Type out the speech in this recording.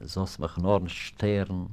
sonst mach nur Stern